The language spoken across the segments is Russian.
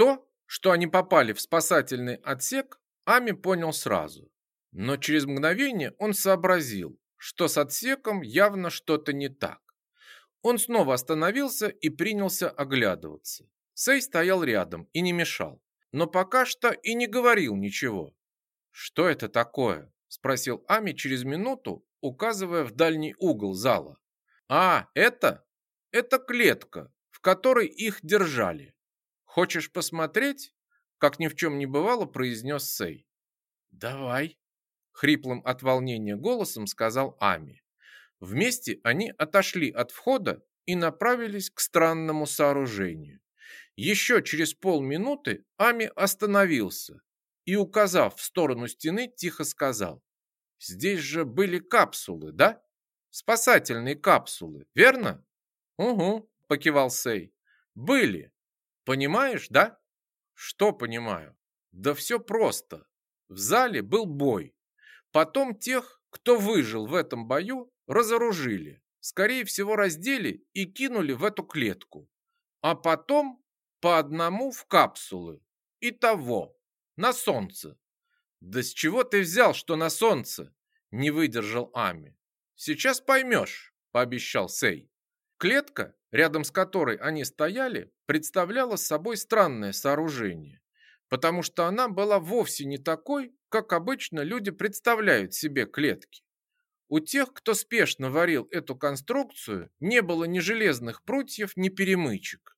То, что они попали в спасательный отсек, Ами понял сразу. Но через мгновение он сообразил, что с отсеком явно что-то не так. Он снова остановился и принялся оглядываться. Сей стоял рядом и не мешал, но пока что и не говорил ничего. «Что это такое?» – спросил Ами через минуту, указывая в дальний угол зала. «А, это? Это клетка, в которой их держали. Хочешь посмотреть?» Как ни в чем не бывало, произнес Сей. «Давай», — хриплым от волнения голосом сказал Ами. Вместе они отошли от входа и направились к странному сооружению. Еще через полминуты Ами остановился и, указав в сторону стены, тихо сказал. «Здесь же были капсулы, да? Спасательные капсулы, верно?» «Угу», — покивал Сей. «Были. Понимаешь, да?» «Что понимаю?» «Да все просто. В зале был бой. Потом тех, кто выжил в этом бою, разоружили. Скорее всего, раздели и кинули в эту клетку. А потом по одному в капсулы. И того. На солнце. Да с чего ты взял, что на солнце? Не выдержал Ами. Сейчас поймешь, пообещал Сей. Клетка, рядом с которой они стояли, представляла собой странное сооружение потому что она была вовсе не такой, как обычно люди представляют себе клетки. У тех, кто спешно варил эту конструкцию, не было ни железных прутьев, ни перемычек.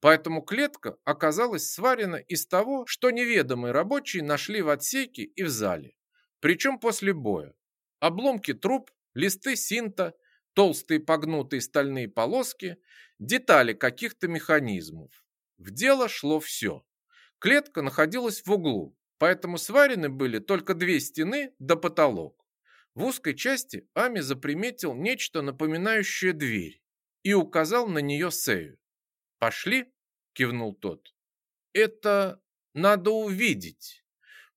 Поэтому клетка оказалась сварена из того, что неведомые рабочие нашли в отсеке и в зале. Причем после боя. Обломки труб, листы синта, толстые погнутые стальные полоски, детали каких-то механизмов. В дело шло все. Клетка находилась в углу, поэтому сварены были только две стены да потолок. В узкой части Ами заприметил нечто напоминающее дверь и указал на нее Сею. «Пошли?» – кивнул тот. «Это надо увидеть».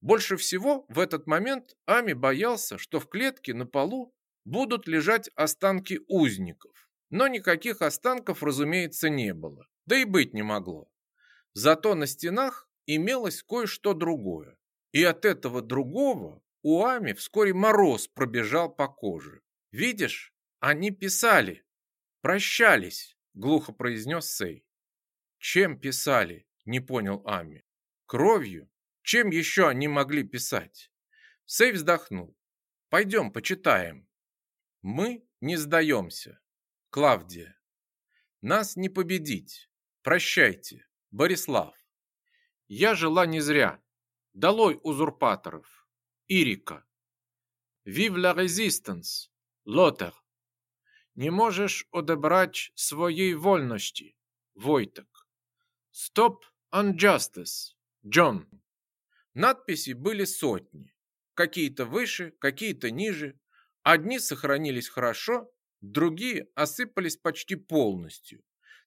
Больше всего в этот момент Ами боялся, что в клетке на полу будут лежать останки узников. Но никаких останков, разумеется, не было. Да и быть не могло. Зато на стенах имелось кое-что другое. И от этого другого у Ами вскоре мороз пробежал по коже. «Видишь, они писали, прощались», — глухо произнес Сей. «Чем писали?» — не понял Ами. «Кровью? Чем еще они могли писать?» Сей вздохнул. «Пойдем, почитаем». «Мы не сдаемся. Клавдия. Нас не победить. Прощайте, Борислав». Я жила не зря. Долой узурпаторов. Ирика. Vive la résistance. Лотер. Не можеш одебрать своей вольности. Войтек. Stop unjustice. Джон. Надписи были сотни. Какие-то выше, какие-то ниже. Одни сохранились хорошо, другие осыпались почти полностью.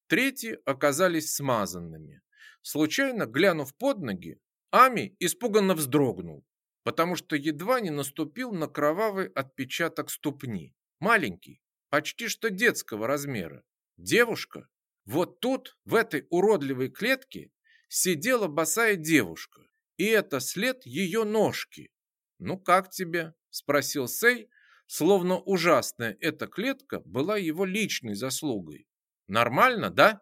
Третьи оказались смазанными. Случайно глянув под ноги, Ами испуганно вздрогнул, потому что едва не наступил на кровавый отпечаток ступни. Маленький, почти что детского размера. Девушка. Вот тут, в этой уродливой клетке, сидела босая девушка. И это след ее ножки. «Ну как тебе?» – спросил Сей, словно ужасная эта клетка была его личной заслугой. «Нормально, да?»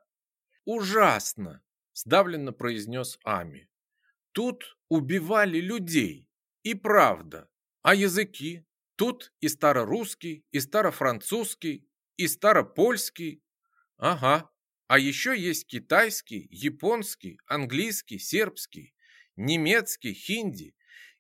«Ужасно!» сдавленно произнес Ами. Тут убивали людей. И правда. А языки? Тут и старорусский, и старофранцузский, и старопольский. Ага. А еще есть китайский, японский, английский, сербский, немецкий, хинди.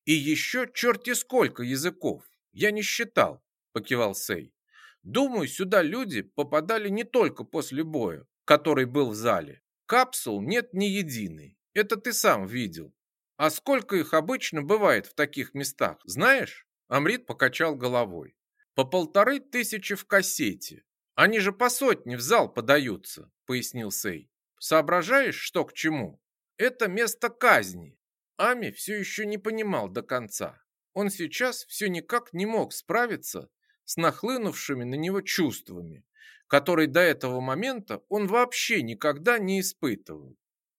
И еще черти сколько языков. Я не считал, покивал Сей. Думаю, сюда люди попадали не только после боя, который был в зале. Капсул нет ни единой. Это ты сам видел. А сколько их обычно бывает в таких местах, знаешь? Амрит покачал головой. По полторы тысячи в кассете. Они же по сотне в зал подаются, пояснил Сей. Соображаешь, что к чему? Это место казни. Ами все еще не понимал до конца. Он сейчас все никак не мог справиться с нахлынувшими на него чувствами который до этого момента он вообще никогда не испытывал.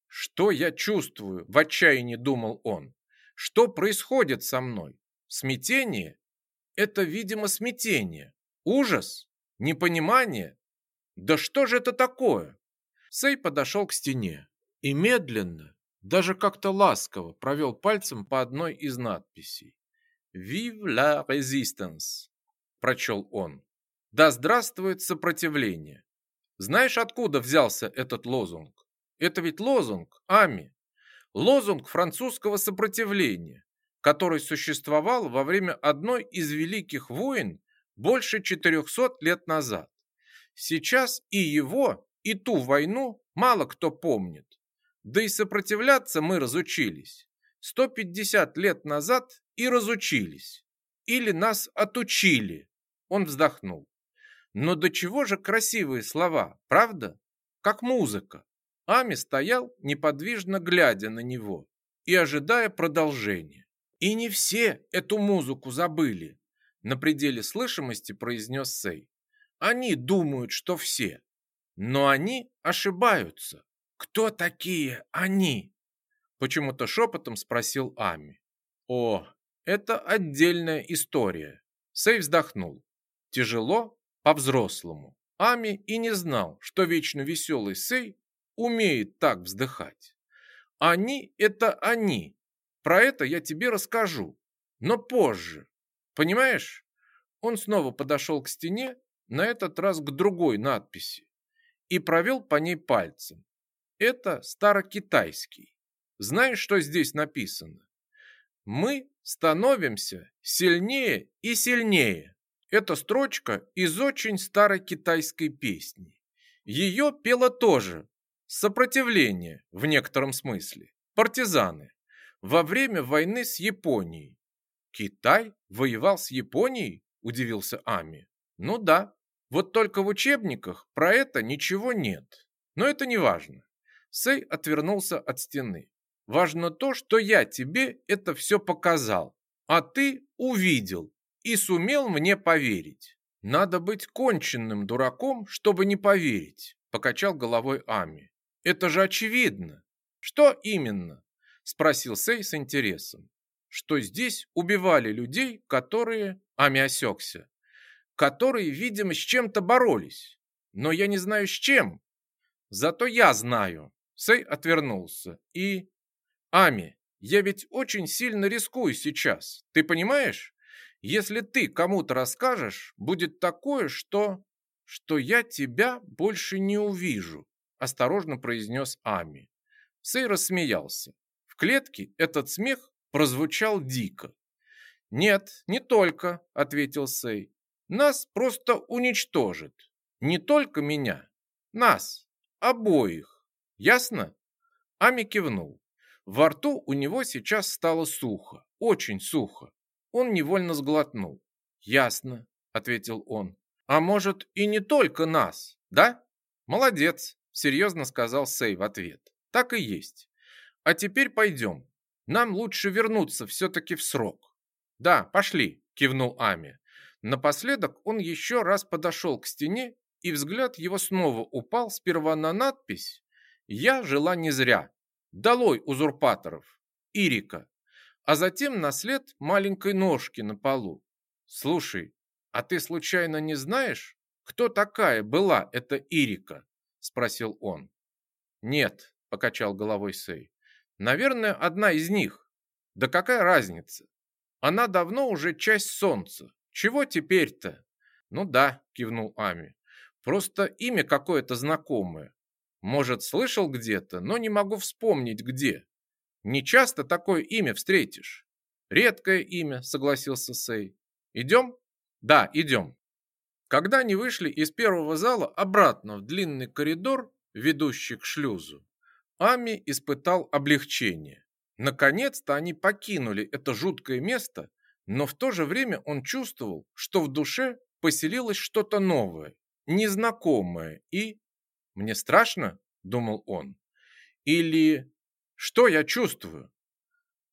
Что я чувствую? В отчаянии думал он. Что происходит со мной? Смятение? Это, видимо, смятение. Ужас? Непонимание? Да что же это такое? Сей подошел к стене и медленно, даже как-то ласково провел пальцем по одной из надписей. «Vive la résistance», – прочел он. «Да здравствует сопротивление». Знаешь, откуда взялся этот лозунг? Это ведь лозунг, Ами. Лозунг французского сопротивления, который существовал во время одной из великих войн больше 400 лет назад. Сейчас и его, и ту войну мало кто помнит. Да и сопротивляться мы разучились. 150 лет назад и разучились. Или нас отучили. Он вздохнул. Но до чего же красивые слова, правда? Как музыка. Ами стоял, неподвижно глядя на него и ожидая продолжения. И не все эту музыку забыли, на пределе слышимости произнес Сей. Они думают, что все, но они ошибаются. Кто такие они? Почему-то шепотом спросил Ами. О, это отдельная история. Сей вздохнул. Тяжело, по-взрослому. Ами и не знал, что вечно веселый Сей умеет так вздыхать. Они – это они. Про это я тебе расскажу, но позже. Понимаешь? Он снова подошел к стене, на этот раз к другой надписи, и провел по ней пальцем. Это старокитайский. Знаешь, что здесь написано? Мы становимся сильнее и сильнее. Это строчка из очень старой китайской песни. Ее пела тоже Сопротивление, в некотором смысле. Партизаны. Во время войны с Японией. Китай воевал с Японией? Удивился Ами. Ну да. Вот только в учебниках про это ничего нет. Но это не важно. Сэй отвернулся от стены. Важно то, что я тебе это все показал, а ты увидел и сумел мне поверить. Надо быть конченным дураком, чтобы не поверить, покачал головой Ами. Это же очевидно. Что именно? Спросил Сей с интересом. Что здесь убивали людей, которые... Ами осекся. Которые, видимо, с чем-то боролись. Но я не знаю с чем. Зато я знаю. Сей отвернулся. И... Ами, я ведь очень сильно рискую сейчас. Ты понимаешь? Если ты кому-то расскажешь, будет такое, что... Что я тебя больше не увижу осторожно произнес Ами. Сей рассмеялся. В клетке этот смех прозвучал дико. «Нет, не только», — ответил Сей. «Нас просто уничтожит. Не только меня. Нас. Обоих. Ясно?» Ами кивнул. Во рту у него сейчас стало сухо. Очень сухо. Он невольно сглотнул. «Ясно», — ответил он. «А может, и не только нас, да? Молодец серьезно сказал Сей в ответ. Так и есть. А теперь пойдем. Нам лучше вернуться все-таки в срок. Да, пошли, кивнул Ами. Напоследок он еще раз подошел к стене, и взгляд его снова упал сперва на надпись «Я жила не зря. Долой узурпаторов. Ирика». А затем на след маленькой ножки на полу. «Слушай, а ты случайно не знаешь, кто такая была эта Ирика?» спросил он. Нет, покачал головой Сей. Наверное, одна из них. Да какая разница? Она давно уже часть солнца. Чего теперь-то? Ну да, кивнул Ами. Просто имя какое-то знакомое. Может, слышал где-то, но не могу вспомнить где. Не часто такое имя встретишь. Редкое имя, согласился Сей. Идем? Да, идем. Когда они вышли из первого зала обратно в длинный коридор, ведущий к шлюзу, Ами испытал облегчение. Наконец-то они покинули это жуткое место, но в то же время он чувствовал, что в душе поселилось что-то новое, незнакомое и... «Мне страшно?» – думал он. «Или что я чувствую?»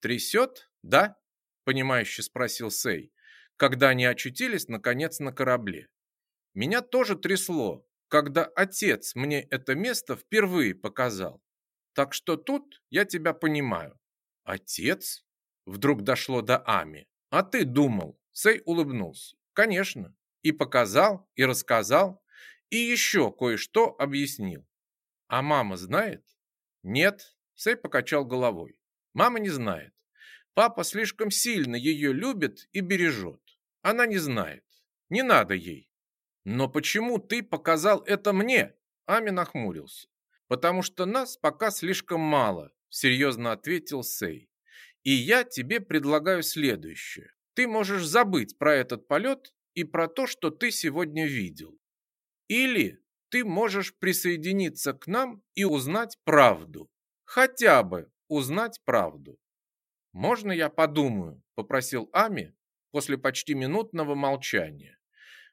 «Трясет, да?» – понимающе спросил Сей, когда они очутились, наконец, на корабле. Меня тоже трясло, когда отец мне это место впервые показал. Так что тут я тебя понимаю. Отец? Вдруг дошло до Ами. А ты думал? Сэй улыбнулся. Конечно. И показал, и рассказал, и еще кое-что объяснил. А мама знает? Нет, Сэй покачал головой. Мама не знает. Папа слишком сильно ее любит и бережет. Она не знает. Не надо ей. Но почему ты показал это мне? Ами нахмурился. Потому что нас пока слишком мало, серьезно ответил Сэй. И я тебе предлагаю следующее. Ты можешь забыть про этот полет и про то, что ты сегодня видел. Или ты можешь присоединиться к нам и узнать правду. Хотя бы узнать правду. «Можно я подумаю?» – попросил Ами после почти минутного молчания.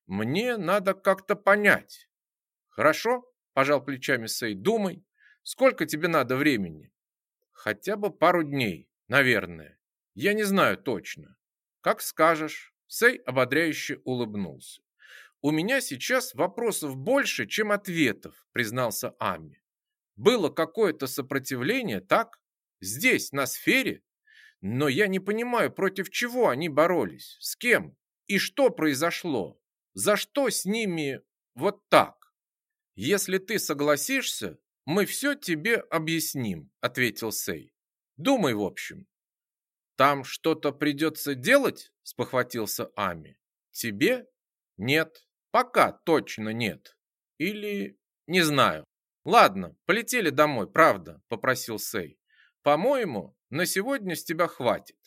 «Мне надо как-то понять». «Хорошо», – пожал плечами Сей, – «думай. Сколько тебе надо времени?» «Хотя бы пару дней, наверное. Я не знаю точно». «Как скажешь». Сей ободряюще улыбнулся. «У меня сейчас вопросов больше, чем ответов», – признался Ами. «Было какое-то сопротивление, так? Здесь, на сфере?» Но я не понимаю, против чего они боролись, с кем и что произошло. За что с ними вот так? Если ты согласишься, мы все тебе объясним, ответил Сей. Думай, в общем. Там что-то придется делать? спохватился Ами. Тебе? Нет, пока точно нет. Или не знаю. Ладно, полетели домой, правда, попросил Сей. По-моему, на сегодня с тебя хватит.